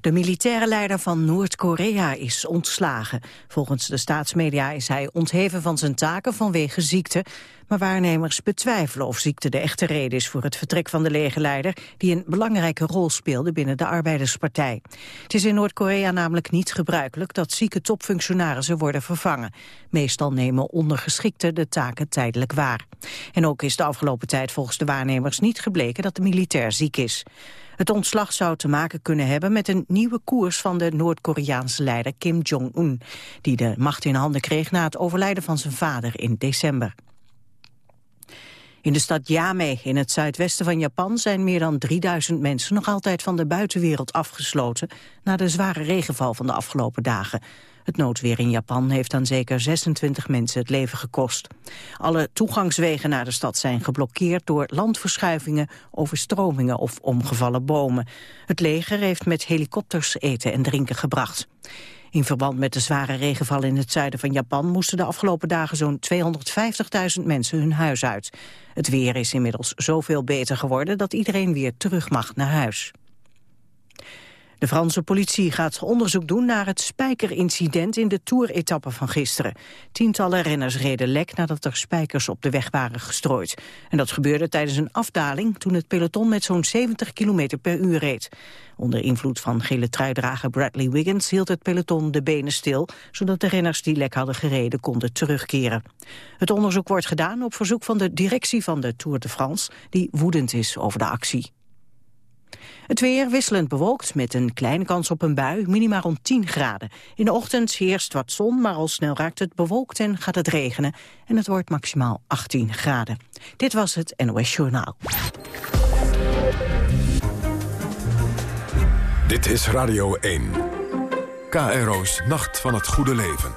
De militaire leider van Noord-Korea is ontslagen. Volgens de staatsmedia is hij ontheven van zijn taken vanwege ziekte. Maar waarnemers betwijfelen of ziekte de echte reden is voor het vertrek van de legerleider... die een belangrijke rol speelde binnen de Arbeiderspartij. Het is in Noord-Korea namelijk niet gebruikelijk dat zieke topfunctionarissen worden vervangen. Meestal nemen ondergeschikten de taken tijdelijk waar. En ook is de afgelopen tijd volgens de waarnemers niet gebleken dat de militair ziek is. Het ontslag zou te maken kunnen hebben met een nieuwe koers van de Noord-Koreaanse leider Kim Jong-un, die de macht in handen kreeg na het overlijden van zijn vader in december. In de stad Yame in het zuidwesten van Japan zijn meer dan 3000 mensen nog altijd van de buitenwereld afgesloten na de zware regenval van de afgelopen dagen. Het noodweer in Japan heeft aan zeker 26 mensen het leven gekost. Alle toegangswegen naar de stad zijn geblokkeerd door landverschuivingen, overstromingen of omgevallen bomen. Het leger heeft met helikopters eten en drinken gebracht. In verband met de zware regenval in het zuiden van Japan moesten de afgelopen dagen zo'n 250.000 mensen hun huis uit. Het weer is inmiddels zoveel beter geworden dat iedereen weer terug mag naar huis. De Franse politie gaat onderzoek doen naar het spijkerincident in de Tour-etappe van gisteren. Tientallen renners reden lek nadat er spijkers op de weg waren gestrooid. En dat gebeurde tijdens een afdaling toen het peloton met zo'n 70 km per uur reed. Onder invloed van gele truidrager Bradley Wiggins hield het peloton de benen stil, zodat de renners die lek hadden gereden konden terugkeren. Het onderzoek wordt gedaan op verzoek van de directie van de Tour de France, die woedend is over de actie. Het weer wisselend bewolkt met een kleine kans op een bui, minima rond 10 graden. In de ochtend heerst wat zon, maar al snel raakt het bewolkt en gaat het regenen. En het wordt maximaal 18 graden. Dit was het NOS Journaal. Dit is Radio 1. KRO's Nacht van het Goede Leven.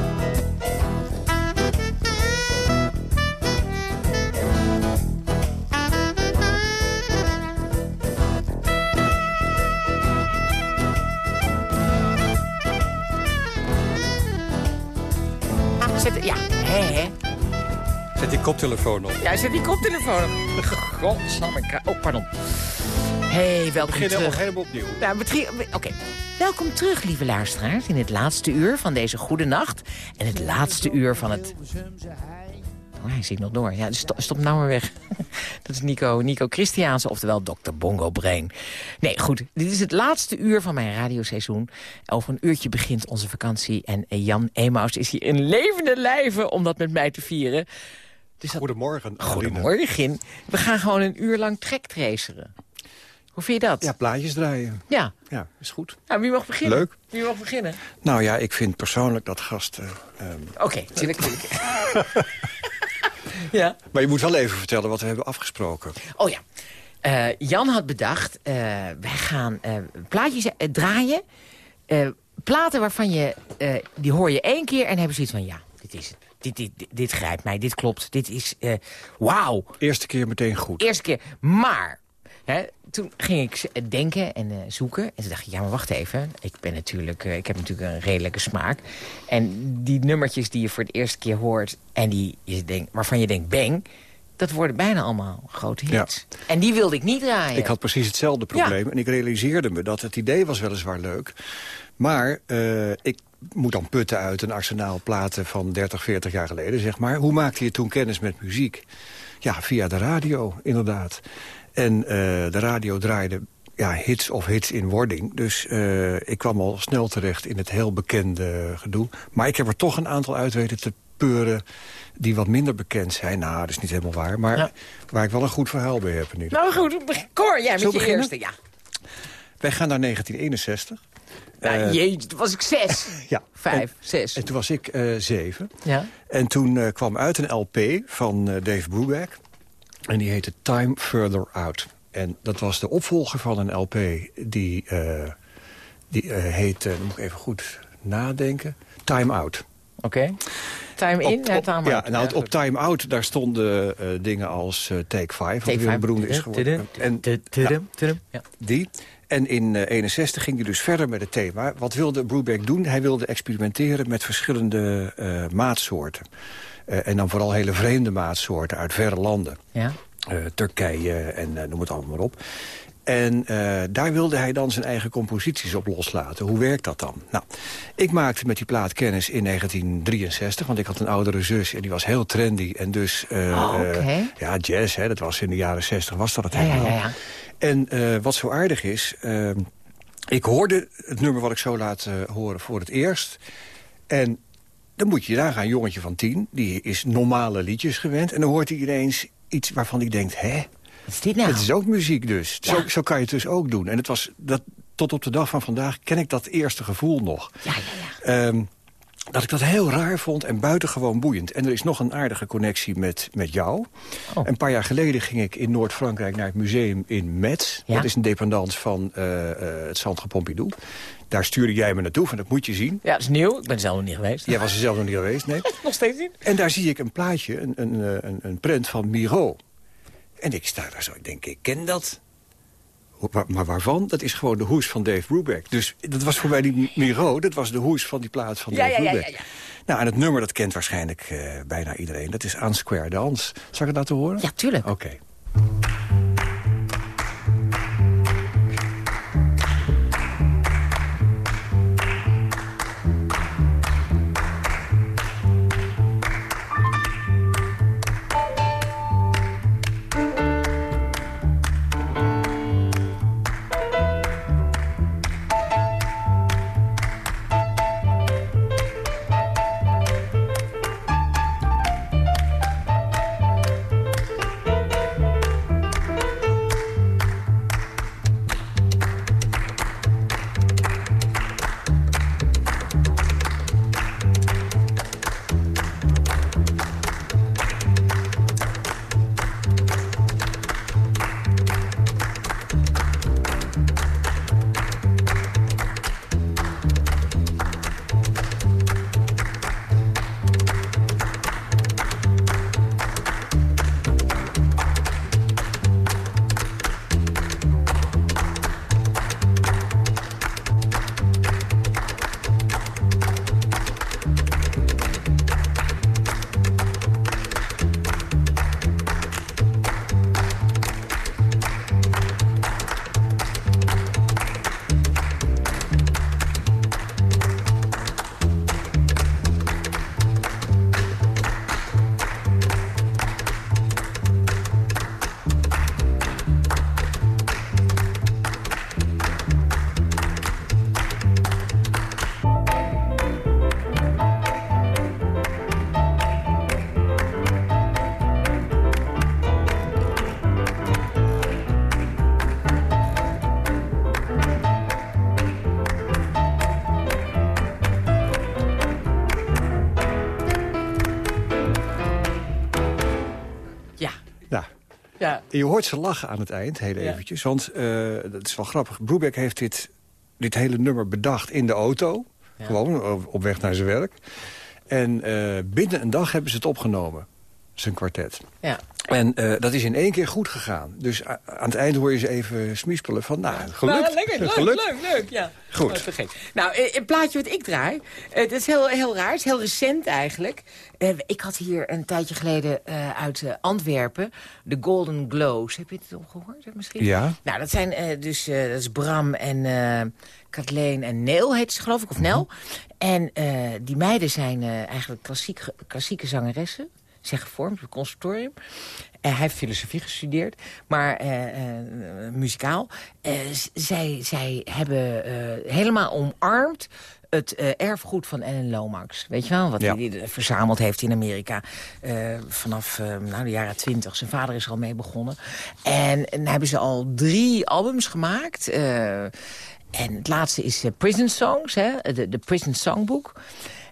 Hè. Zet die koptelefoon op. Ja, zet die koptelefoon op. Godsamme. Oh, pardon. hey, welkom We beginnen terug. helemaal opnieuw. Ja, Oké. Welkom terug, lieve luisteraars, in het laatste uur van deze goede nacht. En het laatste uur van het... Oh, hij zit nog door. Ja, dus stop, nou maar weg. Dat is Nico, Nico Christiaanse, oftewel Dr. Bongo Brain. Nee, goed. Dit is het laatste uur van mijn radioseizoen. Over een uurtje begint onze vakantie. En Jan Emaus is hier in levende lijven om dat met mij te vieren. Dus dat... Goedemorgen. Goedemorgen. We gaan gewoon een uur lang tractraceren. Hoe vind je dat? Ja, plaatjes draaien. Ja. Ja, is goed. Nou, wie mag beginnen? Leuk. Wie mag beginnen? Nou ja, ik vind persoonlijk dat gasten... ehm, Oké, tuurlijk, tuurlijk. ja. Maar je moet wel even vertellen wat we hebben afgesproken. Oh ja. Eh, Jan had bedacht, eh, wij gaan eh, plaatjes draaien. platen waarvan je, die hoor je één keer en hebben zoiets van... ja, dit is het. Dit, dit, dit, dit grijpt mij, dit klopt, dit is... Wauw, Eerste keer meteen goed. eerste keer. Maar, hè, toen ging ik denken en eh, zoeken. En toen dacht ik, ja, maar wacht even. Ik, ben natuurlijk, eh, ik heb natuurlijk een redelijke smaak. En die nummertjes die je voor het eerste keer hoort... en die je denkt, waarvan je denkt, bang... Dat worden bijna allemaal grote hits. En die wilde ik niet draaien. Ik had precies hetzelfde probleem. En ik realiseerde me dat het idee was weliswaar leuk. Maar uh, ik moet dan putten uit een arsenaal platen van 30, 40 jaar geleden, zeg maar. Hoe maakte je toen kennis met muziek? Ja, via de radio, inderdaad. En uh, de radio draaide ja, hits of hits in wording. Dus uh, ik kwam al snel terecht in het heel bekende gedoe. Maar ik heb er toch een aantal uit weten te peuren die wat minder bekend zijn. Nou, dat is niet helemaal waar. Maar waar ik wel een goed verhaal bij heb in ieder Nou goed, Cor, jij met je beginnen? eerste, ja. Wij gaan naar 1961. Ja, uh, jee, toen was ik zes. ja. Vijf, zes. En toen was ik uh, zeven. Ja. En toen kwam uit een LP van Dave Brubeck. En die heette Time Further Out. En dat was de opvolger van een LP die, die heette, dan moet ik even goed nadenken, Time Out. Oké. Time in, op, time Ja, nou, op Time Out, daar stonden uh, dingen als uh, Take 5, wat weer is geworden. En, ja, die. En in uh, 61 ging hij dus verder met het thema. Wat wilde Brubeck doen? Hij wilde experimenteren met verschillende maatsoorten. En dan vooral hele vreemde maatsoorten uit verre landen. Ja. Turkije en noem het allemaal maar op. En uh, daar wilde hij dan zijn eigen composities op loslaten. Hoe werkt dat dan? Nou, ik maakte met die plaat kennis in 1963, want ik had een oudere zus en die was heel trendy. En dus, uh, oh, okay. ja, jazz, hè, dat was in de jaren 60, was dat het helemaal. Ja, ja, ja. En wat zo aardig is, ik hoorde het nummer wat ik zo laat horen voor het eerst. En dan moet je daar gaan, jongetje van tien, die is normale liedjes gewend. En dan hoort hij ineens iets waarvan hij denkt, hè? Wat is dit nou? Het is ook muziek dus. Zo, zo, kan je het dus ook doen. En het was, dat, tot op de dag van vandaag ken ik dat eerste gevoel nog. Ja, ja, ja. Um, dat ik dat heel raar vond en buitengewoon boeiend. En er is nog een aardige connectie met, met jou. Oh. Een paar jaar geleden ging ik in Noord-Frankrijk naar het museum in Metz. Ja? Dat is een dependance van uh, uh, het Centre Pompidou. Daar stuurde jij me naartoe, van dat moet je zien. Ja, dat is nieuw. Ik ben zelf nog niet geweest. Jij was er zelf nog niet geweest, nee. nog steeds niet. En daar zie ik een plaatje, een, een, eh, een, een print van Miro. En ik sta daar zo, ik denk, ik ken dat. Maar waarvan? Dat is gewoon de hoes van Dave Brubeck. Dus dat was voor mij niet Miro, dat was de hoes van die plaat van Dave ja, Brubeck. Ja, ja, ja, Nou, en het nummer, dat kent waarschijnlijk uh, bijna iedereen. Dat is Aan Square Dance. Zal ik het laten horen? Ja, tuurlijk. Oké. Je hoort ze lachen aan het eind, heel eventjes. Want uh, dat is wel grappig. Brubeck heeft dit, dit hele nummer bedacht in de auto. Gewoon op weg naar zijn werk. En uh, binnen een dag hebben ze het opgenomen. Zijn kwartet. Ja. En uh, dat is in één keer goed gegaan. Dus aan het eind hoor je ze even smispelen van, nou, gelukt. Nou, lekker, leuk, leuk, leuk, ja. Goed. Oh, nou, een plaatje wat ik draai, het is heel, heel raar, het is heel recent eigenlijk. Uh, ik had hier een tijdje geleden uh, uit Antwerpen de Golden Glows. Heb je het al gehoord misschien? Ja. Nou, dat zijn dus, dat is Bram en Kathleen en Neel heet ze geloof ik, of Nel. En die meiden zijn eigenlijk klassiek, klassieke zangeressen zijn gevormd op het conservatorium. Uh, hij heeft filosofie gestudeerd, maar uh, uh, muzikaal. zij, zij hebben helemaal omarmd het erfgoed van Ellen Lomax. Weet je wel, wat hij verzameld heeft in Amerika. vanaf nou, de jaren twintig. Zijn vader is er al mee begonnen. En, en hebben ze al drie albums gemaakt. en het laatste is Prison Songs, hè, de, de Prison Songbook.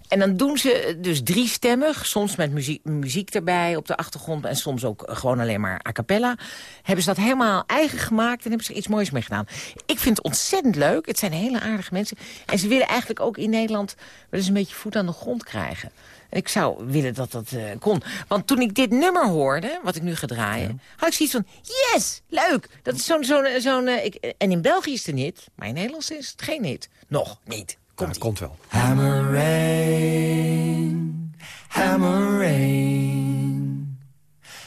En dan doen ze dus drie stemmig, soms met muziek, muziek erbij op de achtergrond... en soms ook gewoon alleen maar a cappella. Hebben ze dat helemaal eigen gemaakt en hebben ze er iets moois mee gedaan. Ik vind het ontzettend leuk. Het zijn hele aardige mensen. En ze willen eigenlijk ook in Nederland wel eens een beetje voet aan de grond krijgen. En ik zou willen dat dat uh, kon. Want toen ik dit nummer hoorde, wat ik nu ga draaien... had ik zoiets van, yes, leuk. Dat is zo'n... zo'n zo'n uh, en in België is het een hit, maar in Nederland is het geen hit. Nog niet. Komt, ja, komt wel. Hammer rain, hammer rain,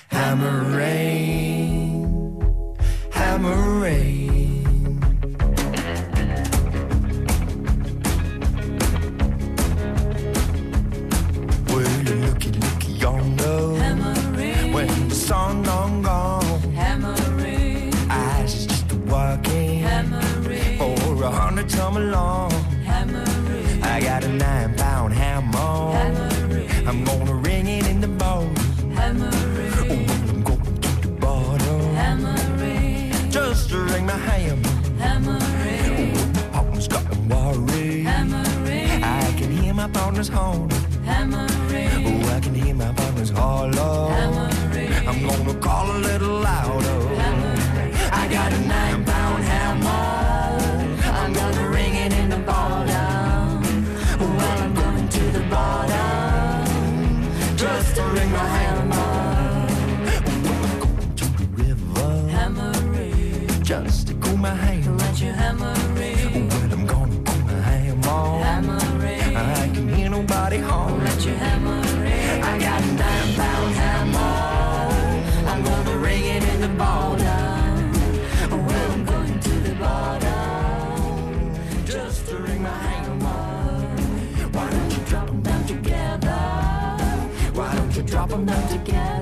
hammer rain, hammer rain. Together?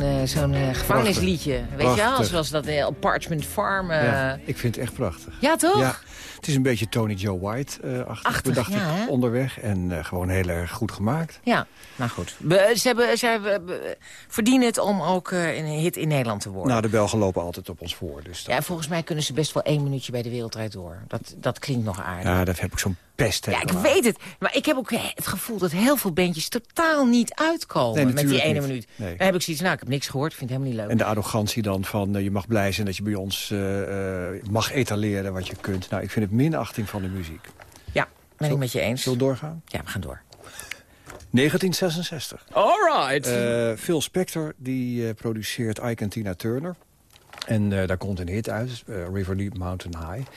Uh, zo'n uh, gevangenisliedje. Weet Prachtig. je wel? Zoals dat uh, Parchment Farm. Ja, ik vind het echt prachtig. Ja, toch? Ja, het is een beetje Tony Joe White-achtig, bedacht ja, ik onderweg. En gewoon heel erg goed gemaakt. Ja, nou goed. Ze hebben, ze hebben, be, verdienen het om ook een hit in Nederland te worden. Nou, de Belgen lopen altijd op ons voor. Dus dat... Ja, volgens mij kunnen ze best wel één minuutje bij de wereldrijd door. Dat, dat klinkt nog aardig. Ja, dat heb ik zo'n pest. Ja, ik weet het. Maar ik heb ook het gevoel dat heel veel bandjes totaal niet uitkomen nee, met die ene niet. minuut. Nee. Dan heb ik zoiets, nou, ik heb niks gehoord, vind het helemaal niet leuk. En de arrogantie dan van, uh, je mag blij zijn dat je bij ons uh, uh, mag etaleren wat je kunt. Nou, ik vind het minachting van de muziek. Ja, ben ik met je eens. Zullen we doorgaan? Ja, we gaan door. 1966. All right. Phil Spector die produceert Ike en Tina Turner. En daar komt een hit uit, River Deep Mountain High.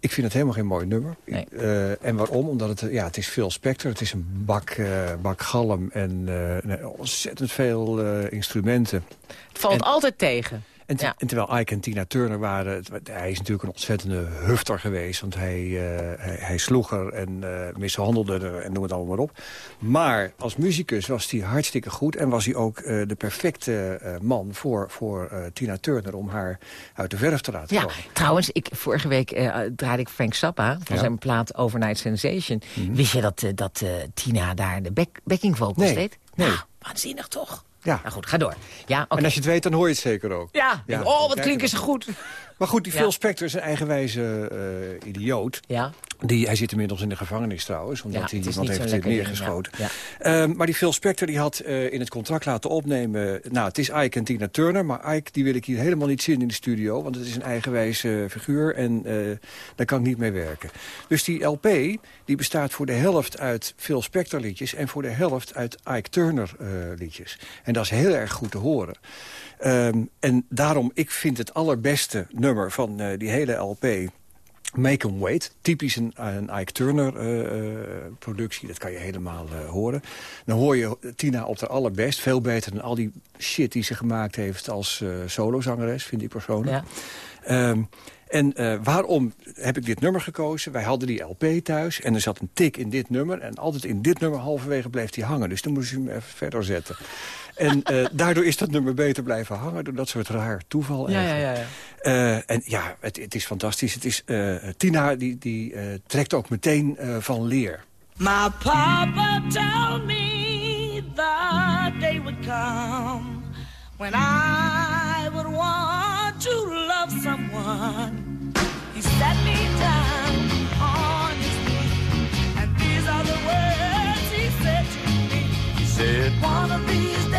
Ik vind het helemaal geen mooi nummer. Nee. Uh, en waarom? Omdat het, ja, het is Phil Spector. Het is een bak, uh, bak galm en uh, ontzettend veel instrumenten. Het valt en, altijd tegen. En, terwijl Ike en Tina Turner waren... Hij is natuurlijk een ontzettende hufter geweest. Want hij, hij, hij, sloeg er en mishandelde er en noem het allemaal maar op. Maar als muzikus was hij hartstikke goed. En was hij ook de perfecte man voor, voor Tina Turner... om haar uit de verf te laten ja, komen. Trouwens, ik, vorige week draaide ik Frank Zappa... van zijn plaat Overnight Sensation. Mhm. Wist je dat, dat Tina daar de back, backing vocals nee. deed? Nee. Nou, waanzinnig toch? Ja. Nou goed, ga door. Ja, En als je het weet, dan hoor je het zeker ook. Ja, oh, wat klinken ze goed. Maar goed, die Phil Spector is een eigenwijze uh, idioot. Ja. Die, hij zit inmiddels in de gevangenis trouwens, omdat hij iemand heeft neergeschoten. Ja. Um, maar die Phil Spector die had uh, in het contract laten opnemen... nou, het is Ike en Tina Turner, maar Ike die wil ik hier helemaal niet zien in de studio... want het is een eigenwijze figuur en uh, daar kan ik niet mee werken. Dus die LP die bestaat voor de helft uit Phil Spector liedjes... en voor de helft uit Ike Turner liedjes. En dat is heel erg goed te horen. Um, en daarom, ik vind het allerbeste nummer van uh, die hele LP... Make 'em Wait, typisch een, een Ike Turner-productie. Uh, dat kan je helemaal uh, horen. Dan hoor je Tina op de allerbest. Veel beter dan al die shit die ze gemaakt heeft als solozangeres, vind ik persoonlijk. Ja. Um, en uh, waarom heb ik dit nummer gekozen? Wij hadden die LP thuis en er zat een tik in dit nummer. En altijd in dit nummer halverwege bleef die hangen. Dus dan moest je hem even verder zetten. En uh, daardoor is dat nummer beter blijven hangen. Door dat soort raar toeval ja, ja, ja, ja. Uh, en ja, het, het, is fantastisch. Het is, Tina die, die trekt ook meteen van leer. My papa told me the day would come When I would want to love someone He sat me down on his knee And these are the words he said to me He said, one of these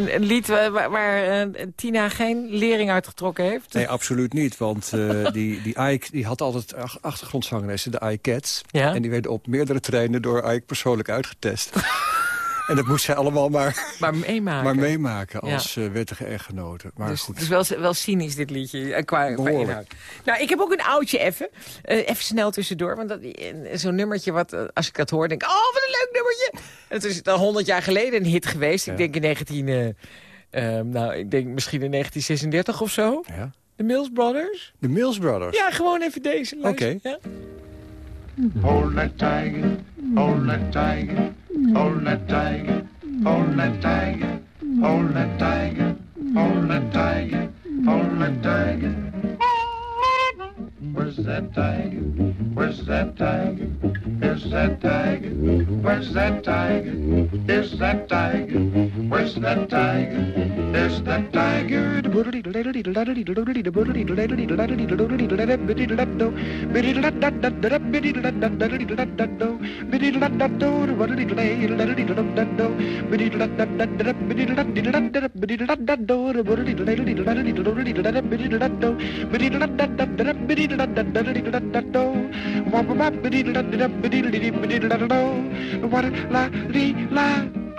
Een, een lied waar, waar uh, Tina geen lering uitgetrokken heeft? Nee, absoluut niet. Want uh, die, die Ike die had altijd achtergrondzangeressen, de Ike Cats. Ja? En die werden op meerdere treinen door Ike persoonlijk uitgetest. En dat moest zij allemaal maar, maar meemaken, maar meemaken als ja. uh, wettige echtgenote. Maar dus, goed. Dus wel, wel cynisch dit liedje, qua, qua inhoud. Nou, ik heb ook een oudje even. Uh, even snel tussendoor. Want zo'n nummertje, wat, als ik dat hoor, denk ik... Oh, wat een leuk nummertje! Het is al honderd jaar geleden een hit geweest. Ja. Ik denk in 19... nou, ik denk misschien in 1936 of zo. Ja. De Mills Brothers. De Mills Brothers? Ja, gewoon even deze. Oké. Okay. Ja? Hold that tiger, hold that tiger, hold that tiger, hold that tiger, hold that tiger, hold that tiger, hold that tiger. Where's that tiger? Where's that tiger? There's Where's that tiger? Where's that tiger? Is that tiger? Where's that tiger? Is that tiger? What la dee la.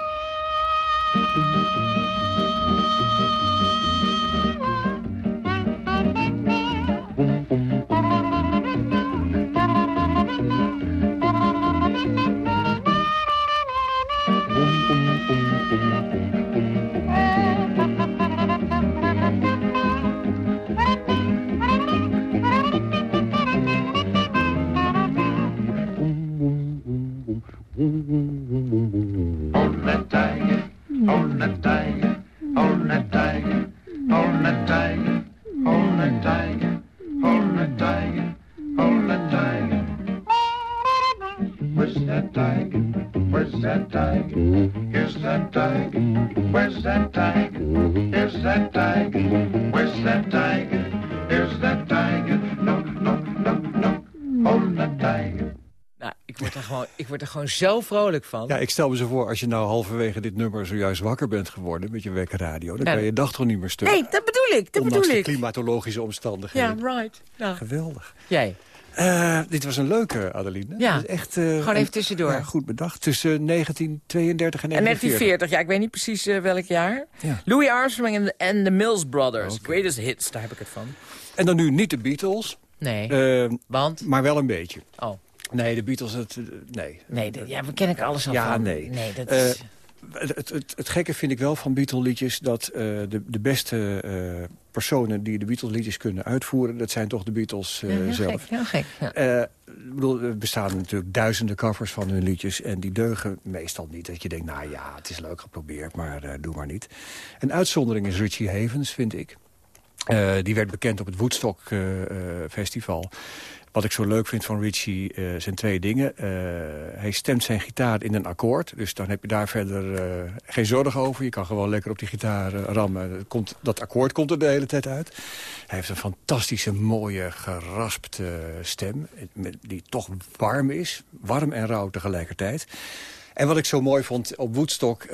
Gewoon, ik word er gewoon zo vrolijk van. Ja, ik stel me zo voor, als je nou halverwege dit nummer zojuist wakker bent geworden met je wekkerradio, dan Nou, kan je dag toch niet meer stuk. Nee, dat bedoel ik, dat bedoel de ik. klimatologische Ja, omstandigheden. right. Nou, Geweldig. jij. Eh, dit was een leuke, Adeline. Ja, echt, eh, gewoon even tussendoor. Ja, goed bedacht. Tussen 1932 en En 1940. 1940, ja, ik weet niet precies eh, welk jaar. Ja. Louis Armstrong en de, Mills Brothers. Greatest hits, daar heb ik het van. En dan nu niet de Beatles, Nee, want... maar wel een beetje. Oh, Nee, de Beatles, het, eh, nee. nee, ja, we kennen alles al Ja, van. nee. Nee, dat Eh, is... Het, het, het, het gekke vind ik wel van Beatle-liedjes... dat eh, de, de beste personen die de Beatles-liedjes kunnen uitvoeren... dat zijn toch de Beatles eh, ja, heel zelf. gek, heel gek. Ja. Bedoel, er bestaan natuurlijk duizenden covers van hun liedjes... en die deugen meestal niet. Dat je denkt, nou ja, het is leuk geprobeerd, maar doe maar niet. Een uitzondering is Richie Havens, vind ik. Die werd bekend op het Woodstock Festival. Wat ik zo leuk vind van Richie eh, zijn twee dingen. Eh, hij stemt zijn gitaar in een akkoord. Dus dan heb je daar verder eh, geen zorgen over. Je kan gewoon lekker op die gitaar rammen. Dat Komt, dat akkoord komt er de hele tijd uit. Hij heeft een fantastische, mooie, geraspte stem. Die toch warm is. Warm en rauw tegelijkertijd. En wat ik zo mooi vond op Woodstock...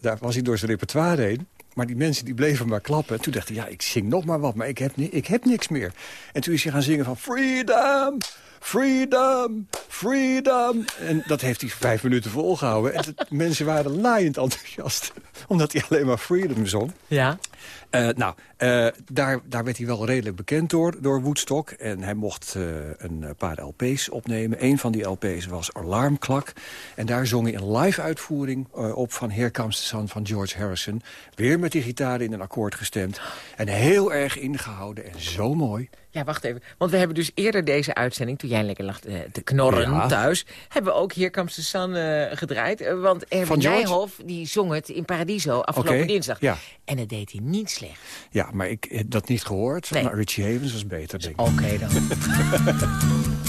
daar was hij door zijn repertoire heen. Maar die mensen die bleven maar klappen. En toen dacht hij, ja, ik zing nog maar wat, maar ik heb, ik heb niks meer. En toen is hij gaan zingen van freedom, freedom, freedom. En dat heeft hij vijf minuten volgehouden. En de mensen waren laaiend enthousiast. Omdat hij alleen maar freedom zong. ja. Eh, nou, eh, daar, daar werd hij wel redelijk bekend door, door Woodstock. En hij mocht eh, een paar LP's opnemen. Een van die LP's was Alarmklak. En daar zong hij een live uitvoering eh, op van Here Comes the Sun van George Harrison. Weer met die gitaar in een akkoord gestemd. En heel erg ingehouden en zo mooi. Ja, wacht even. Want we hebben dus eerder deze uitzending, toen jij lekker lag te knorren Ja. thuis... hebben we ook Hier Comes the Sun gedraaid. Want Erwin? Nijhoff, die zong het in Paradiso afgelopen dinsdag. ja. En dat deed hij niet slecht. Ja, maar ik heb dat niet gehoord. Nee. Maar Richie Havens was beter, denk ik. Oké dan.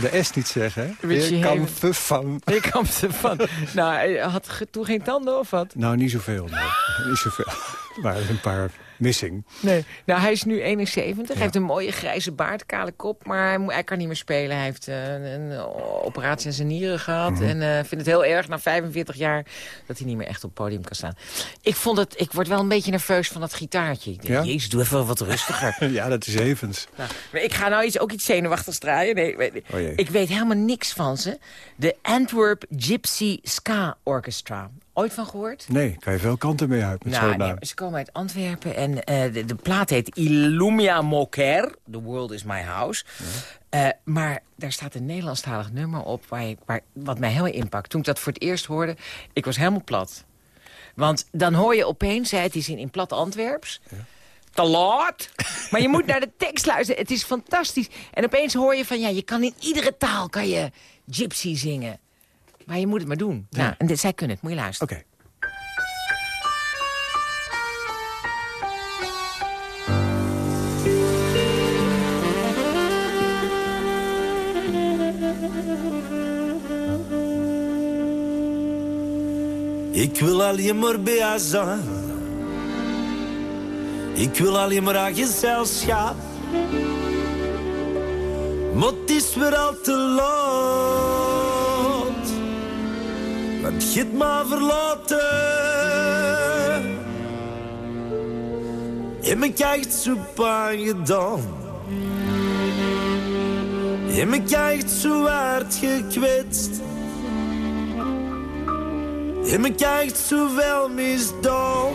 kan de S niet zeggen? Richie Hier kan van. Ik kwam ervan. nou, hij had toen geen tanden of wat? Nou, niet zoveel, nee. niet zoveel. Maar een paar missing. Nee. Nou, hij is nu 71. Hij heeft een mooie grijze baard, kale kop. Maar hij, kan niet meer spelen. Hij heeft eh, een, een operatie aan zijn nieren gehad. Mhm. En eh vindt het heel erg, na 45 jaar, dat hij niet meer echt op het podium kan staan. Ik, vond het, ik word wel een beetje nerveus van dat gitaartje. Ik denk, Ja? jezus, doe even wat rustiger. Ja, dat is Evans. Nou, maar ik ga nou iets, ook iets zenuwachtigs draaien. Nee, weet- Oh ik weet helemaal niks van ze. De Antwerp Gypsy Ska Orchestra. Ooit van gehoord? Nee, kan je veel kanten mee uit met Nou, nee, ze komen uit Antwerpen en eh, de, de plaat heet Illumia Moker. The World is My House. Eh, maar daar staat een Nederlandstalig nummer op waar ik, waar, wat mij heel inpakt. Toen ik dat voor het eerst hoorde, ik was helemaal plat. Want dan hoor je opeens, hè, het is in, in plat Antwerps... Te laat. Maar je moet naar de tekst luisteren. Het is fantastisch. En opeens hoor je van, ja, je kan in iedere taal kan je gypsy zingen. Maar je moet het maar doen. Nou, en dit- zij kunnen het. Moet je luisteren. Oké. Ik wil alleen maar bij haar zijn. Ik wil alleen maar haar gezelschap. Maar het is weer al te laat. Want je hebt me verlaten. En me krijgt zo pijn gedaan. En me krijgt zo hard gekwetst. En me krijgt zoveel misdaan.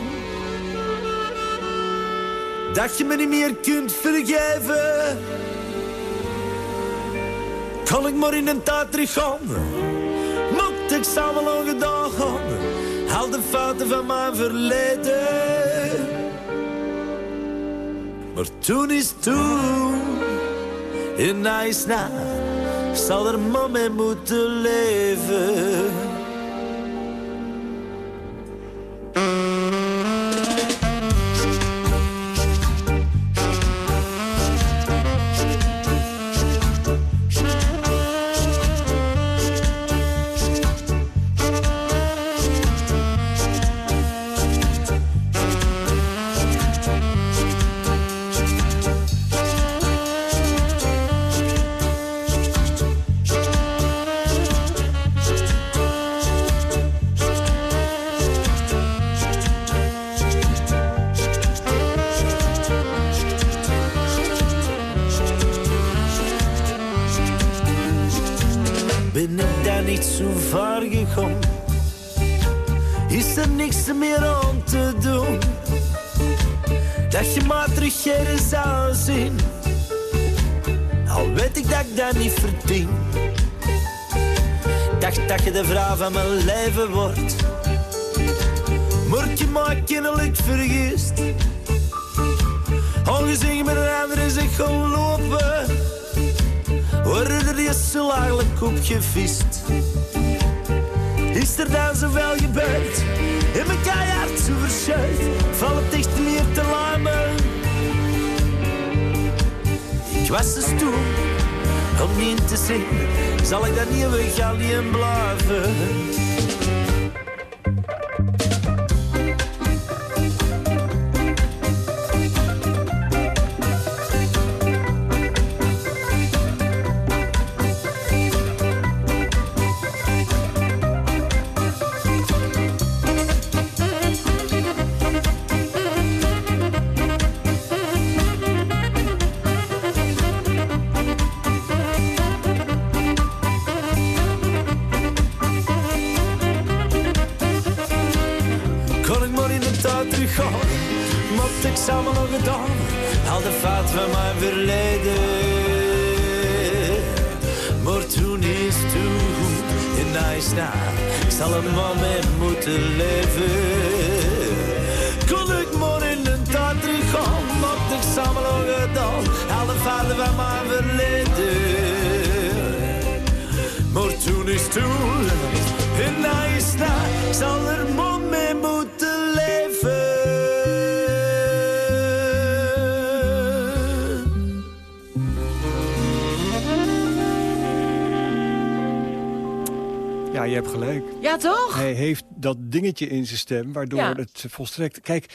Dat je me niet meer kunt vergeven. Kan ik maar in een teruggaan. Moet ik samen al gedaan. Al de fouten van mijn verleden. Maar toen is toen. En hij is na. Zal er maar mee moeten leven. Er eerst eigenlijk op. Is er dan zoveel gebeurd? In mijn keihard zo verschuit. Val het echt meer te lamen. Ik was dus toen om niet te zien. Zal ik dat niet weg alleen blijven? Hij heeft dat dingetje in zijn stem, waardoor Ja. het volstrekt... Kijk,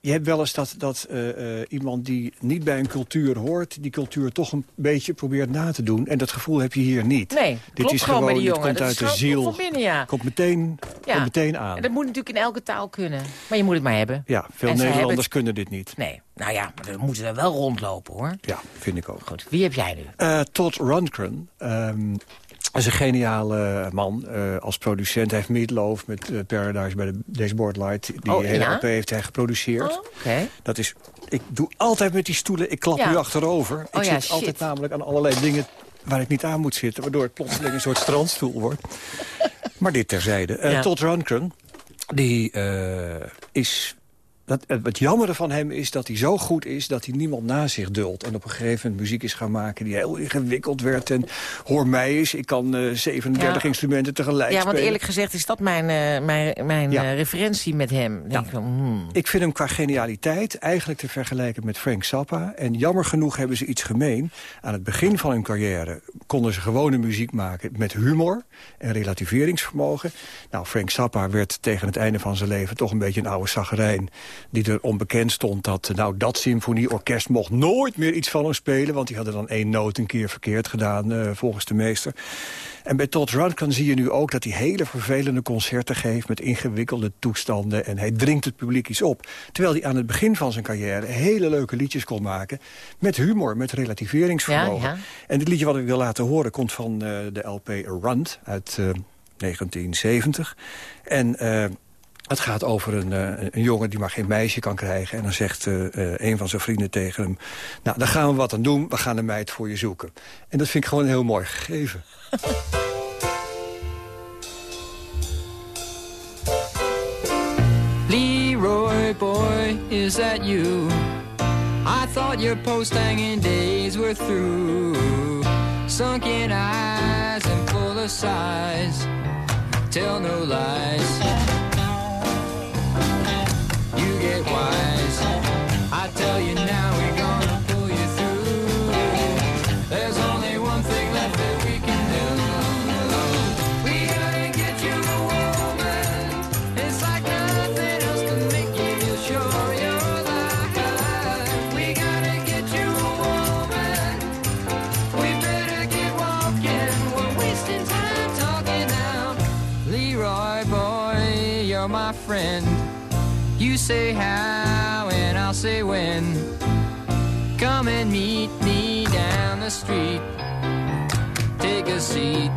je hebt wel eens dat, dat eh, eh, iemand die niet bij een cultuur hoort... die cultuur toch een beetje probeert na te doen. En dat gevoel heb je hier niet. Nee, Dit klopt is gewoon bij die jongen. komt uit de ziel. binnen, ja. Komt meteen, Ja. komt meteen aan. En dat moet natuurlijk in elke taal kunnen. Maar je moet het maar hebben. Ja, veel En Nederlanders het- kunnen dit niet. Nee, nou ja, maar dan moeten er wel rondlopen, hoor. Ja, vind ik ook. Goed, wie heb jij nu? Eh, Todd Rundgren ehm, is een geniale man eh, als producent. Hij heeft Meatloaf met eh, Paradise bij de Dashboard Light. Die Oh, hele ja? LP heeft hij geproduceerd. Oh, Oké. Dat is, ik doe altijd met die stoelen, ik klap Ja. nu achterover. Oh ik ja, zit shit. altijd namelijk aan allerlei dingen waar ik niet aan moet zitten... waardoor het plotseling een soort strandstoel wordt. maar dit terzijde. Eh Ja. Todd Rundgren, die eh, is... Dat, het, jammere van hem is dat hij zo goed is dat hij niemand na zich duldt. En op een gegeven moment muziek is gaan maken die heel ingewikkeld werd. En hoor mij eens, ik kan eh 37 Ja. instrumenten tegelijk Ja, want spelen. eerlijk gezegd is dat mijn, eh, mijn, mijn Ja. eh, referentie met hem. Denk ik van, hmm. Ik vind hem qua genialiteit eigenlijk te vergelijken met Frank Zappa. En jammer genoeg hebben ze iets gemeen. Aan het begin van hun carrière konden ze gewone muziek maken met humor en relativeringsvermogen. Nou, Frank Zappa werd tegen het einde van zijn leven toch een beetje een oude zagerijn. Die er onbekend stond dat nou, dat symfonieorkest mocht nooit meer iets van hem spelen. Want die hadden dan één noot een keer verkeerd gedaan eh, volgens de meester. En bij Todd Rundgren zie je nu ook dat hij hele vervelende concerten geeft... met ingewikkelde toestanden en hij dringt het publiek iets op. Terwijl hij aan het begin van zijn carrière hele leuke liedjes kon maken... met humor, met relativeringsvermogen. Ja, ja. En dit liedje wat ik wil laten horen komt van eh, de LP Rund uit eh, 1970. En... het gaat over een, eh, een jongen die maar geen meisje kan krijgen. En dan zegt eh, een van zijn vrienden tegen hem... nou, daar gaan we wat aan doen, we gaan een meid voor je zoeken. En dat vind ik gewoon heel mooi gegeven. Leroy boy, is that you? I thought your post hanging days were through. Sunken eyes and full of sighs. Tell no lies. Wise. I tell you now, say how and I'll say when. Come and meet me down the street. Take a seat.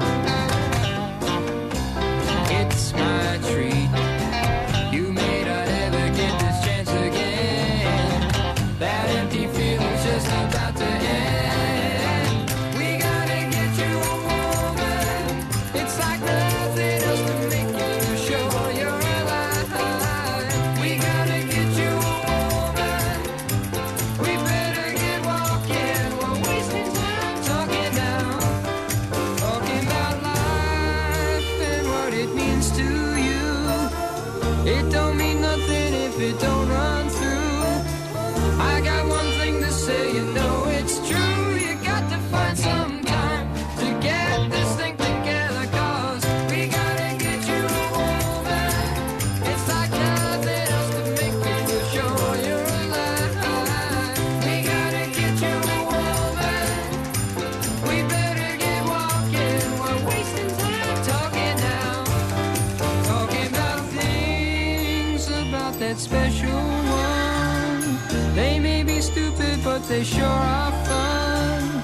that special one. They may be stupid, but they sure are fun.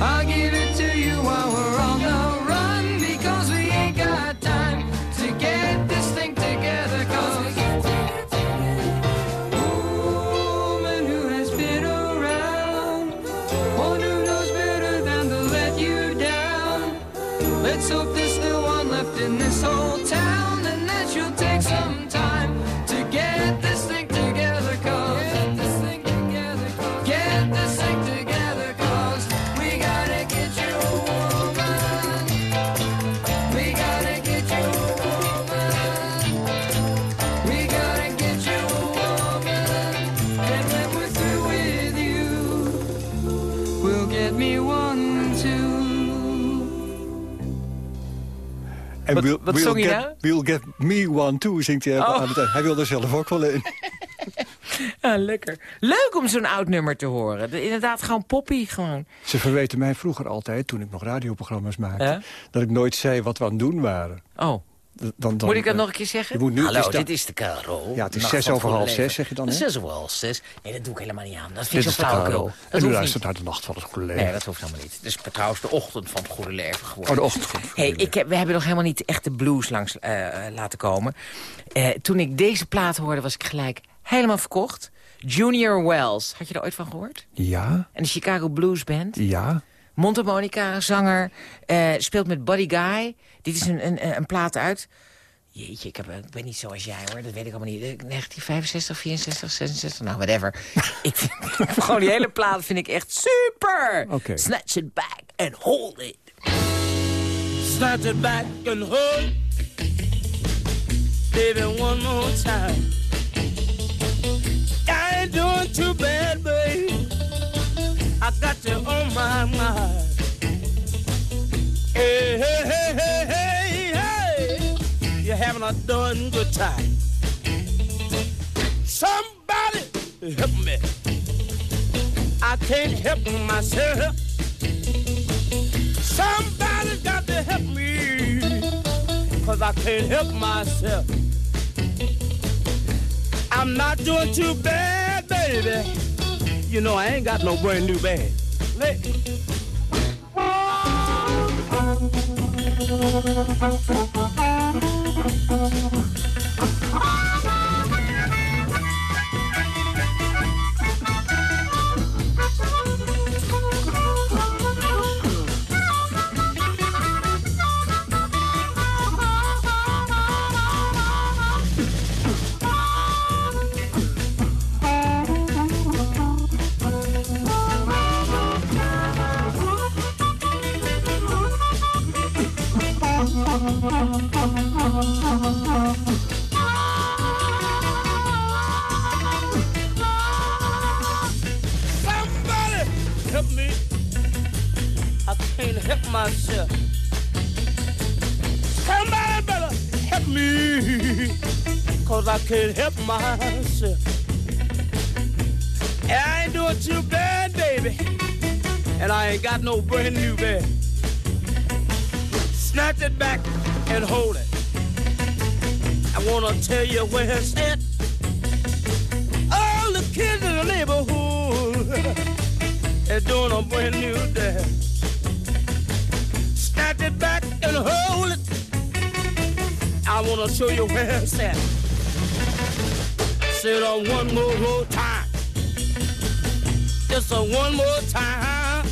I'll give it to you while we're on the En Wat- we'll, wat we'll zong je nou? We'll get me one too, zingt hij Oh. aan het eind. Hij wil er zelf ook wel in. Ja, lekker. Leuk om zo'n oud nummer te horen. De- Inderdaad, gewoon poppy. Gewoon. Ze verweten mij vroeger altijd, toen ik nog radioprogramma's maakte... Ja? dat ik nooit zei wat we aan het doen waren. Oh, Dan, dan, moet ik dat eh, nog een keer zeggen? je moet nu- Hallo, is dit is de Caro. Ja, het is zes over half zes, zeg je dan, hè? Zes over half zes. Nee, dat doe ik helemaal niet aan. Dat vind ik is zo. Dat En u hoeft luistert niet. naar de Nacht van het Goede Leven. Nee, dat hoeft helemaal niet. Het is trouwens de ochtend van het Goede Leven geworden. Oh, de ochtend van het Goede Hey, Leven. ik heb, we hebben nog helemaal niet echt de blues langs eh, laten komen. Eh, toen ik deze plaat hoorde, was ik gelijk helemaal verkocht. Junior Wells. Had je er ooit van gehoord? Ja, En de Chicago Blues Band. ja. Mondharmonica, zanger, eh, speelt met Buddy Guy. Dit is een, een, een plaat uit... Jeetje, ik, heb, ik ben niet zoals jij hoor, dat weet ik allemaal niet. Eh, 1965, 64, 66, nou whatever. ik vind gewoon die hele plaat vind ik echt super. Oké. Snatch it back and hold it. Snatch it back and hold, baby, one more time. I ain't doing too bad, baby. I got you on my mind. Hey, hey, hey, hey, hey, hey. You're having a darn good time. Somebody help me. I can't help myself. Somebody got to help me, cause I can't help myself. I'm not doing too bad, baby. You know, I ain't got no brand new bag. Let- Somebody help me. I can't help myself. Somebody better help me. Cause I can't help myself. And I ain't doing too bad, baby. And I ain't got no brand new bed. Snatch it back and hold it. I wanna tell you where it's at. All the kids in the neighborhood are doing a brand new dance. Snatch it back and hold it. I wanna show you where it's at. Say it on one more, more time. Just a one more time.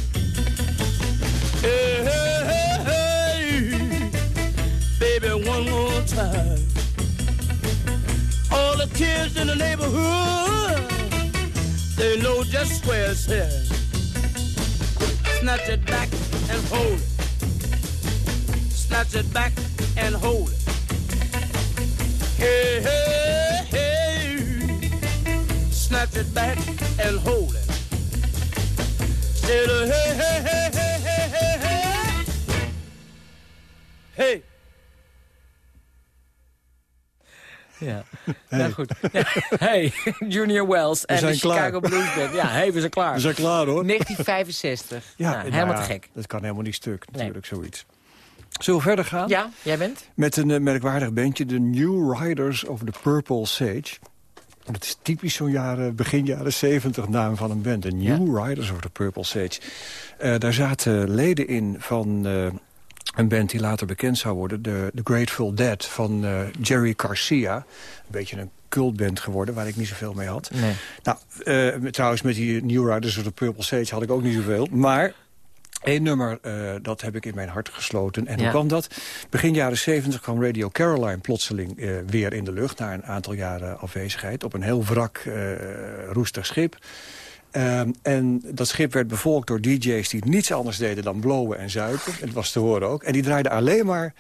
Hey, hey, hey, hey. Baby, one more time. Kids in the neighborhood, they know just where it's at. Snatch it back and hold it. Snatch it back and hold it. Hey, hey, hey. Snatch it back and hold it. Say the hey, hey, hey, hey, hey, hey, hey. Hey. Ja, nou goed. Hey, Junior Wells en de klaar. Chicago Blues Band. Ja, hey, we zijn klaar. We zijn klaar, hoor. 1965. Ja, Nou, nou helemaal ja, te gek. Dat kan helemaal niet stuk, natuurlijk, zoiets. Zullen we verder gaan? Ja, jij bent? Met een eh, merkwaardig bandje, de New Riders of the Purple Sage. Het is typisch zo'n jaren, begin jaren 70 naam van een band. De New Riders of the Purple Sage. Uh, daar zaten leden in van uh, een band die later bekend zou worden. De, The Grateful Dead van uh, Jerry Garcia. Een beetje een cultband geworden, waar ik niet zoveel mee had. Nee. Nou, trouwens, met die New Riders of the Purple Sage had ik ook niet zoveel. Maar Eén nummer, uh, dat heb ik in mijn hart gesloten. En ja. hoe kwam dat? Begin jaren 70 kwam Radio Caroline plotseling uh, weer in de lucht... na een aantal jaren afwezigheid op een heel wrak, uh, roestig schip. Um, en dat schip werd bevolkt door dj's die niets anders deden dan blowen en zuipen. En dat was te horen ook. En die draaiden alleen maar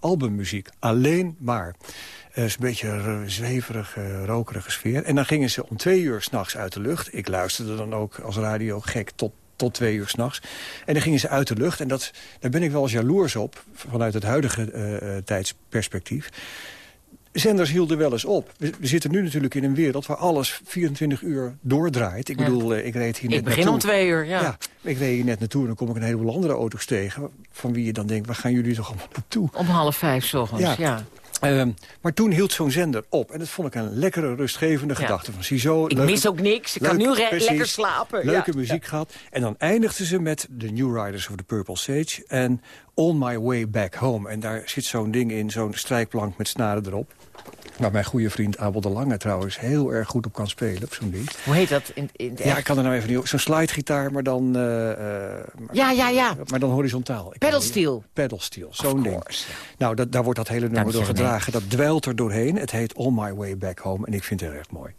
albummuziek. Alleen maar. Het is een beetje een zweverige, rokerige sfeer. En dan gingen ze om twee uur s'nachts uit de lucht. Ik luisterde dan ook als radio gek tot tot twee uur s'nachts. En dan gingen ze uit de lucht. En dat, daar ben ik wel eens jaloers op, vanuit het huidige tijdsperspectief. Zenders hielden wel eens op. We, we, zitten nu natuurlijk in een wereld waar alles 24 uur doordraait. Ik bedoel, uh, ik reed hier net Ik begin naartoe. om twee uur, ja. ja. Ik reed hier net naartoe en dan kom ik een heleboel andere auto's tegen... van wie je dan denkt, waar gaan jullie toch allemaal naartoe? Om half vijf s ochtends, ja. ja. Um, maar toen hield zo'n zender op. En dat vond ik een lekkere, rustgevende ja. gedachte. Van, ziezo, ik leuke, mis ook niks. Ik leuk, kan nu precies, lekker slapen. Leuke ja. muziek gehad. En dan eindigden ze met The New Riders of the Purple Sage. En On My Way Back Home. En daar zit zo'n ding in, zo'n strijkplank met snaren erop. Waar mijn goede vriend Abel de Lange trouwens heel erg goed op kan spelen. Op zo'n ding. Hoe heet dat? In, in ja, ik kan er nou even niet Zo'n slitegitaar, maar dan... Uh, uh, ja, ja, ja. Maar dan horizontaal. Pedalsteel. Pedalsteel, zo'n ding. Nou, dat, daar wordt dat hele nummer door gedragen. Dat dwelt er doorheen. Het heet On My Way Back Home. En ik vind het erg mooi.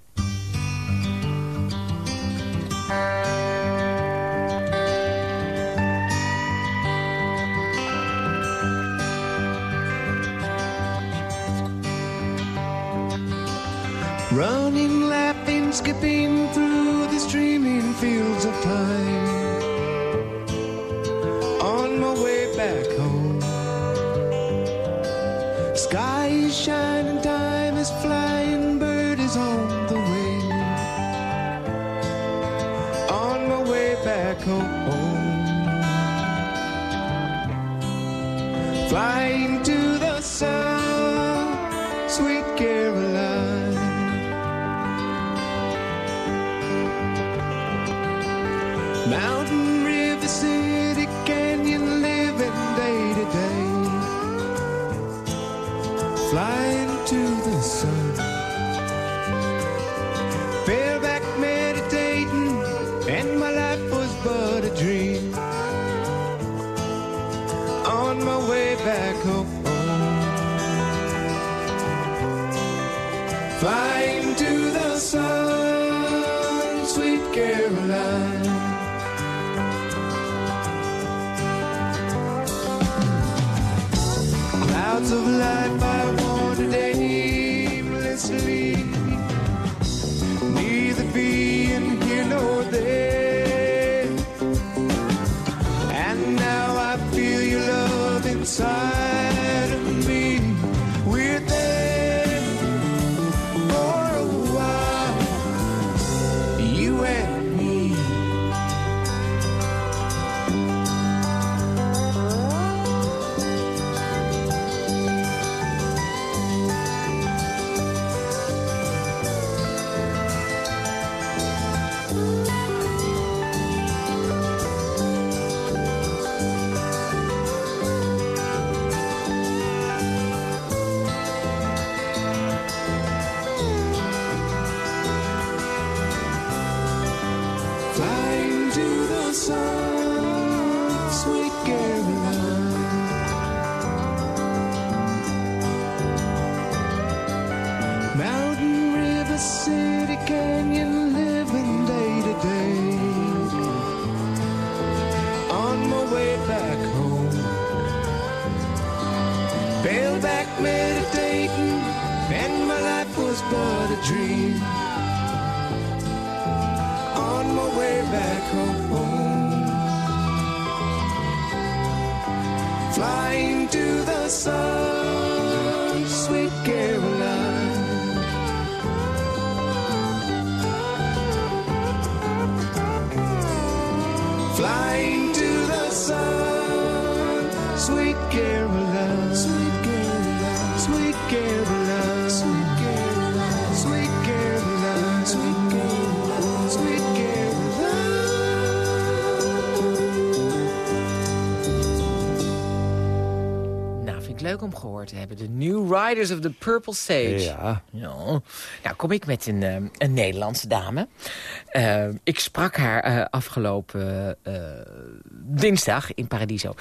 Running, laughing, skipping through the streaming fields of time. On my way back home. Sky is shining, time is flying, bird is on the wing. On my way back home. Flying to the sun, sweet Caroline. Fell back meditating, and my life was but a dream on my way back home. Flying to the sun, leuk om gehoord te hebben. De New Riders of the Purple Sage. Ja. ja. Nou, kom ik met een, ehm, een Nederlandse dame. Uh, ik sprak haar uh, afgelopen uh, dinsdag in Paradiso.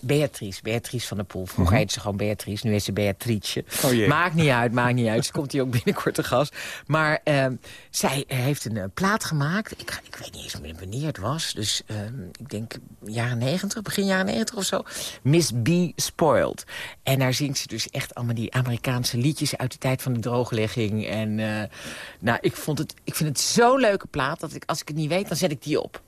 Beatrice, Beatrice van der Poel. Vroeger -hmm. heette ze gewoon Beatrice, nu is ze Beatrice. Oh maakt niet uit, maakt niet uit. Ze komt hier ook binnenkort te gast. Maar ehm, zij heeft een plaat gemaakt. Ik, ik, weet niet eens meer wanneer het was. Dus ehm, ik denk jaren 90, begin jaren 90 of zo. Miss B Spoiled. En daar zingt ze dus echt allemaal die Amerikaanse liedjes... uit de tijd van de drooglegging. En uh, nou, ik, vond het, ik vind het zo'n leuke plaat... dat ik, als ik het niet weet, dan zet ik die op.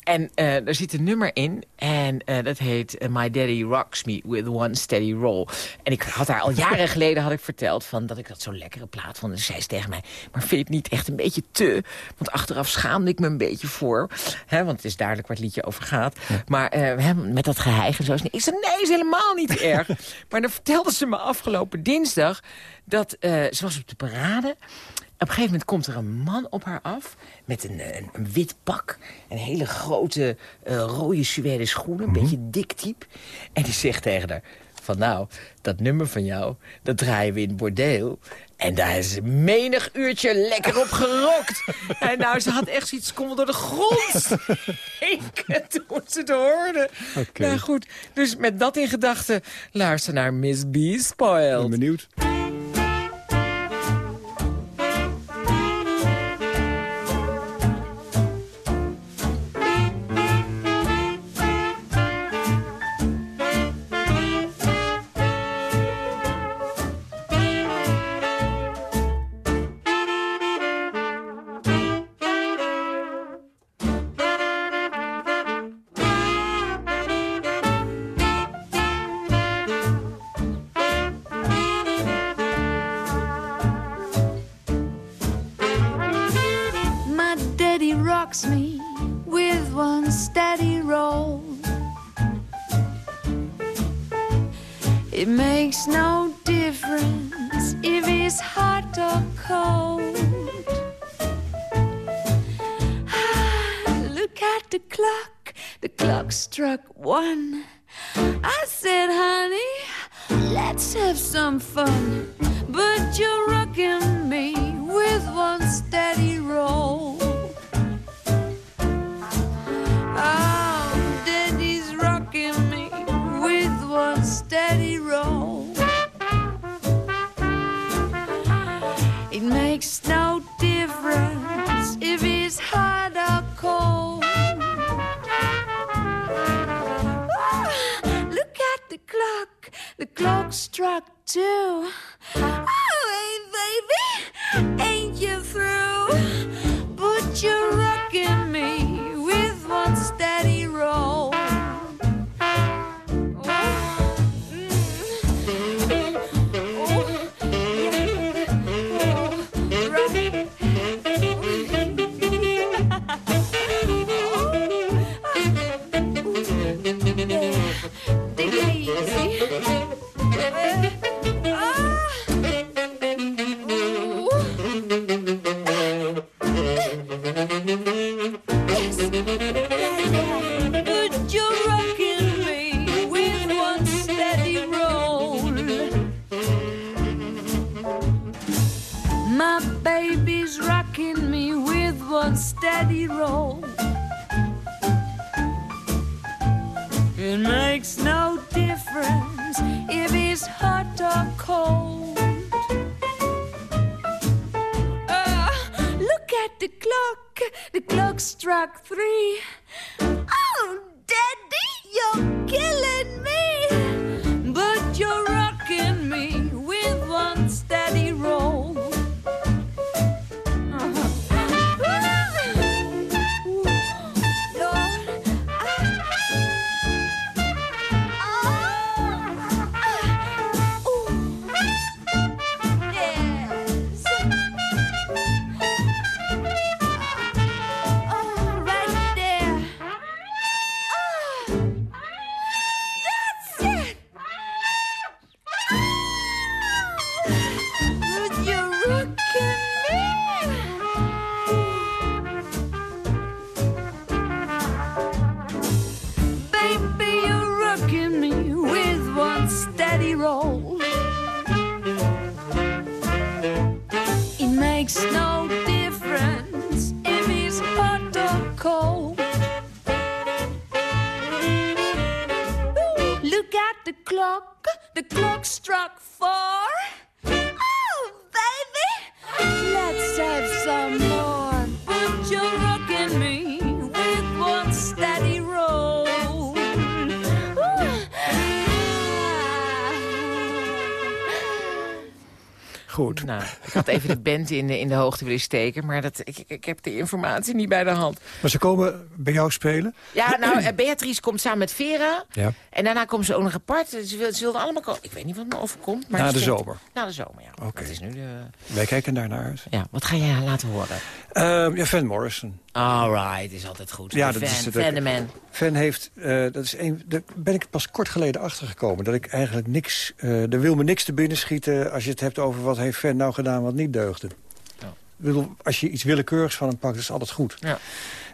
En uh, er zit een nummer in en uh, dat heet uh, My Daddy Rocks Me With One Steady Roll. En ik had haar al jaren geleden had ik verteld van dat ik dat zo'n lekkere plaat vond. En ze zei ze tegen mij, maar vind je het niet echt een beetje te? Want achteraf schaamde ik me een beetje voor. Hè, want het is duidelijk waar het liedje over gaat. Ja. Maar hè, met dat geheig en zo. Ik zei, nee, is helemaal niet erg. Maar dan vertelde ze me afgelopen dinsdag dat ze was op de parade op een gegeven moment komt er een man op haar af... met een, een, een wit pak, een hele grote uh, rode suède schoenen... een mm -hmm. beetje dik type. En die zegt tegen haar... van nou, dat nummer van jou, dat draaien we in bordeel... En daar is menig uurtje lekker op gerokt. en nou, ze had echt zoiets komen door de grond steken toen ze het hoorde. Okay. Nou goed, dus met dat in gedachten... luister naar Miss B. Spoiled. Ben benieuwd. clock struck two. Had even de band in de, in de hoogte willen steken... maar dat, ik, ik heb de informatie niet bij de hand. Maar ze komen bij jou spelen? Ja, nou, eh, Beatrice komt samen met Vera. Ja. En daarna komen ze ook nog apart. Ze, wil- ze wilden allemaal komen. Ik weet niet wat me overkomt. Maar Na de zomer. Na de zomer, ja. Oké. Is nu de... Wij kijken daarnaar uit. Ja, wat ga jij laten horen? Ehm, ja, Van Morrison. Alright, is altijd goed. Ja, dat fan, is het- fan de man. Fan heeft, eh, dat is een, daar ben ik pas kort geleden achtergekomen. Dat ik eigenlijk niks, eh er wil me niks te binnen schieten als je het hebt over wat heeft Fan nou gedaan wat niet deugde. Bedoel, als je iets willekeurigs van hem pakt, is altijd goed. Ja.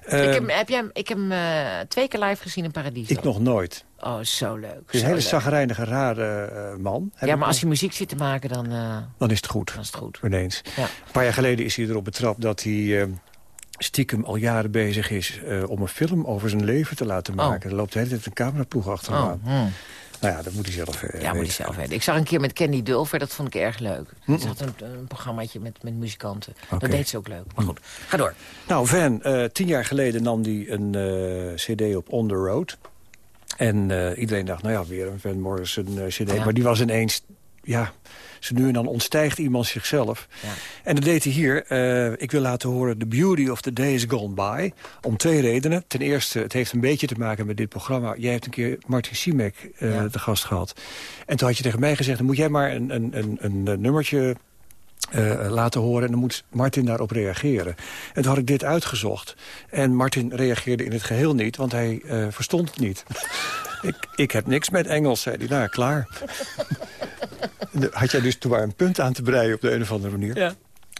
Eh, ik heb, hem- heb jij, hem- ik heb hem eh, twee keer live gezien in Paradiso. ik nog nooit. Oh, zo leuk. Het is een hele zagrijnige, rare man. Heb Ja, maar als je muziek zit te maken, dan... eh, Dan is het goed. Dan is het goed. Ineens. Ja. Een paar jaar geleden is hij erop betrapt dat hij eh, stiekem al jaren bezig is... eh, om een film over zijn leven te laten maken. Er loopt de hele tijd een cameraploeg achter hem Oh, aan. hmm. Nou ja, dat moet hij zelf eh, Ja, moet weten. zelf weten. Ik zag een keer met Candy Dulfer, dat vond ik erg leuk. Hm. Ze had een, een programmaatje met, met muzikanten. Dat deed ze ook leuk. Maar goed, ga door. Nou, Van, eh, tien jaar geleden nam hij een cd op On The Road. En iedereen dacht, nou ja, weer een Van Morrison cd. Ja. Maar die was ineens, ja, zo nu en dan ontstijgt iemand zichzelf. Ja. En dat deed hij hier. eh, ik wil laten horen The Beauty of the Days Gone By. Om twee redenen. Ten eerste, het heeft een beetje te maken met dit programma. Jij hebt een keer Martin Simek eh Ja. te gast gehad. En toen had je tegen mij gezegd... dan moet jij maar een, een, een, een eh, nummertje eh, laten horen... en dan moet Martin daarop reageren. En toen had ik dit uitgezocht. En Martin reageerde in het geheel niet, want hij eh, verstond het niet. ik, ik heb niks met Engels, zei hij. Nou, klaar. Had jij dus toen maar een punt aan te breien op de een of andere manier. Ja.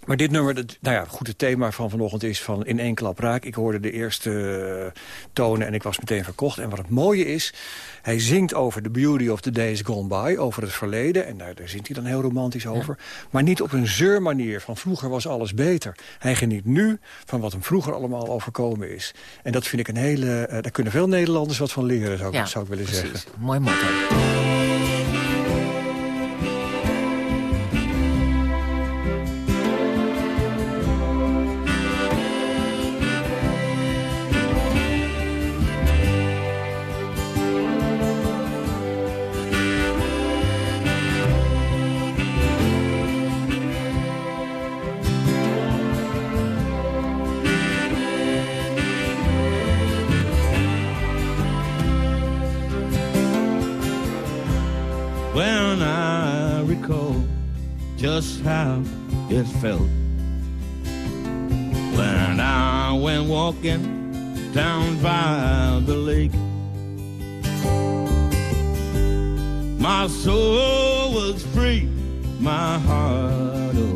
Maar dit nummer, dat, nou ja, goed, het thema van vanochtend is van in één klap raak. Ik hoorde de eerste eh, tonen en ik was meteen verkocht. En wat het mooie is, hij zingt over the beauty of the days gone by, over het verleden. En daar, daar zingt hij dan heel romantisch over. Maar niet op een zeurmanier van vroeger was alles beter. Hij geniet nu van wat hem vroeger allemaal overkomen is. En dat vind ik een hele, eh, daar kunnen veel Nederlanders wat van leren, zou, ik- Ja, zou ik willen precies. zeggen. Mooi motto. Walking down by the lake. My soul was free, my heart awake.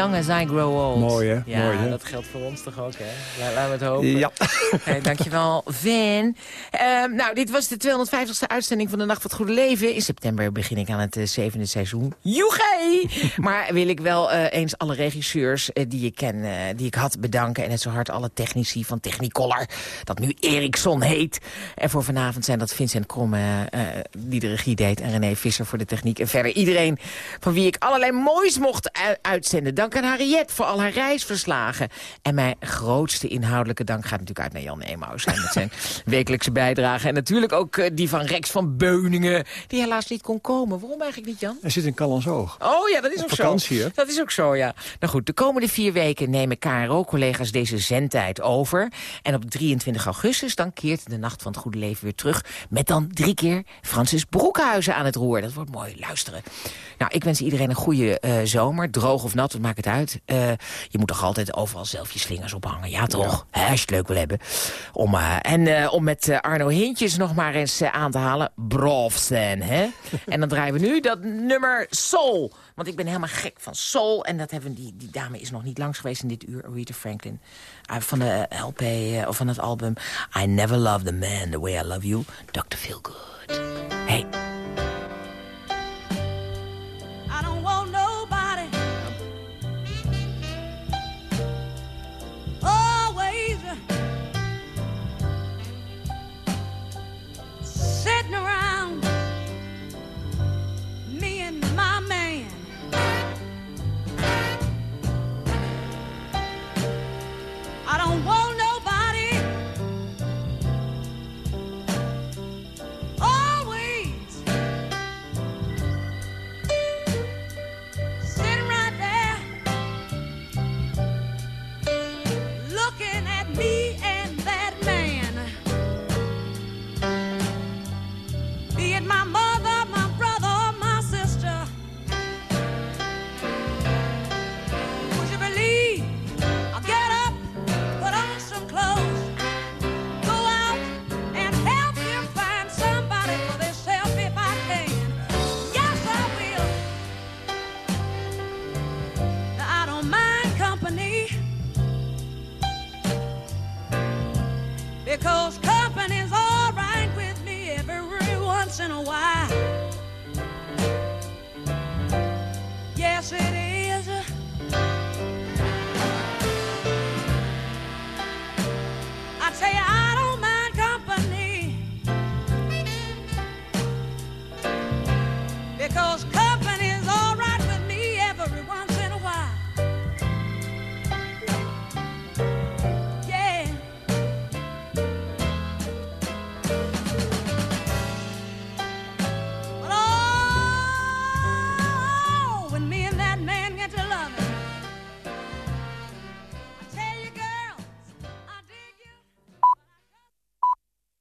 Young as I grow old. Mooi, hè? Ja, Mooi, hè? dat geldt voor ons toch ook, hè? Laten we het hopen. Ja. Hey, dankjewel, Van. Ehm, nou, dit was de 250ste uitzending van de Nacht van het Goede Leven. In september begin ik aan het eh, zevende seizoen. Joegee! maar wil ik wel eh, eens alle regisseurs eh, die ik ken, die ik had, bedanken. En net zo hard alle technici van Technicolor, dat nu Ericsson heet. En voor vanavond zijn dat Vincent Kromme, die de regie deed... en René Visser voor de techniek. En verder iedereen van wie ik allerlei moois mocht uitzenden. Dank aan Harriet voor al haar reisverslagen. En mijn grootste inhoudelijke dank gaat natuurlijk uit naar Jan Emaus. En met zijn wekelijkse bijdrage. En natuurlijk ook eh, die van Rex van Beuningen. Die helaas niet kon komen. Waarom eigenlijk niet, Jan? Hij zit in Callansoog. Oh ja, dat is Op ook vakantie, zo. hè? Dat is ook zo, ja. Nou goed, de komende vier weken nemen KRO-collega's deze zendtijd over. En op 23 augustus dan keert de Nacht van het Goede Leven weer terug... met dan drie keer Francis Broekhuizen aan het roer. Dat wordt mooi, luisteren. Nou, ik wens iedereen een goede eh, zomer. Droog of nat, maakt het uit? Eh, je moet toch altijd overal zelf je slingers ophangen, ja toch? Als je het leuk wil hebben. Om, eh, en eh, om met Arno Hintjes nog maar eens aan te halen... Brofsten, hè? en dan draaien we nu dat nummer Soul... Want ik ben helemaal gek van soul. En dat hebben die, die dame is nog niet langs geweest in dit uur. Rita Franklin. Uh, van de LP, uh, of van het album I Never Loved a Man The Way I Love You. Dr. Feelgood. Hey,